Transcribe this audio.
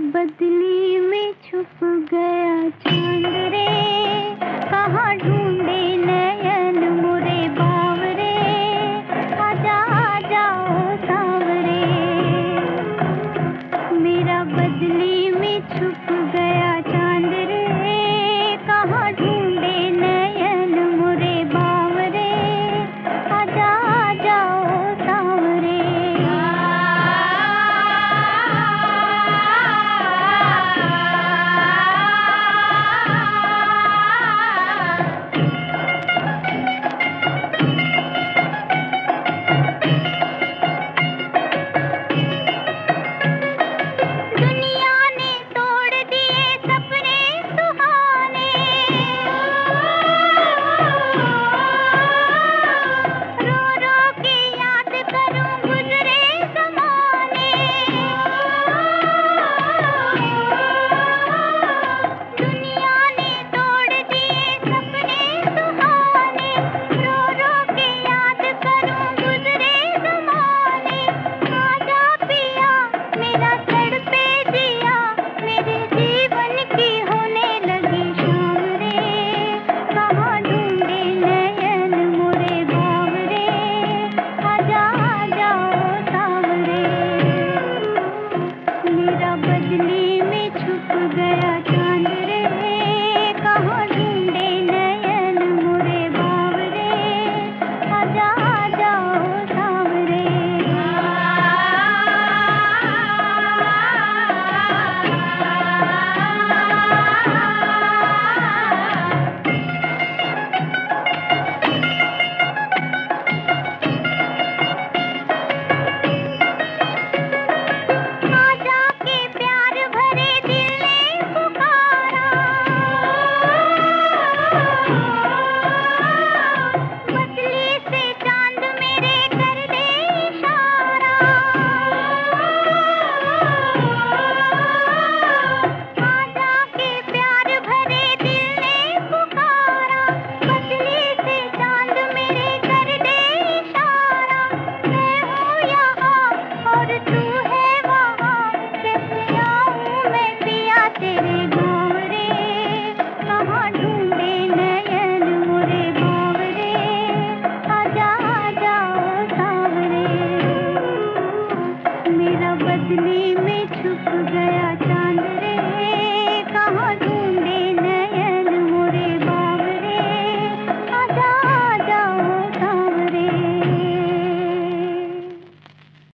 बदली में छुप गया चाँद रे। कहाँ ढूंढ